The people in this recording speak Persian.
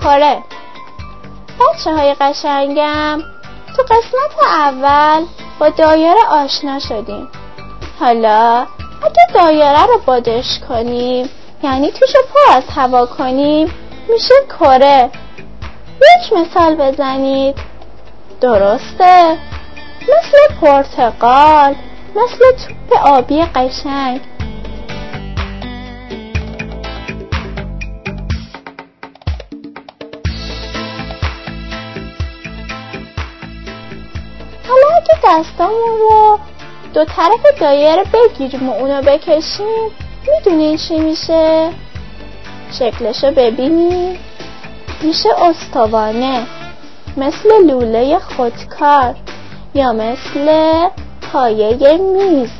کره بچه های قشنگم تو قسمت اول با دایره آشنا شدیم. حالا اگه دایره رو بادش کنیم یعنی توش پر از هوا کنیم میشه کره. یک مثال بزنید. درسته؟ مثل پرتقال مثل توپ آبی قشنگ. اگه دستامون رو دو طرف دایره بگیریم و اونو بکشیم. می‌دونین چی میشه؟ شکلشو ببینید میشه استوانه. مثل لوله خودکار یا مثل پایه میز.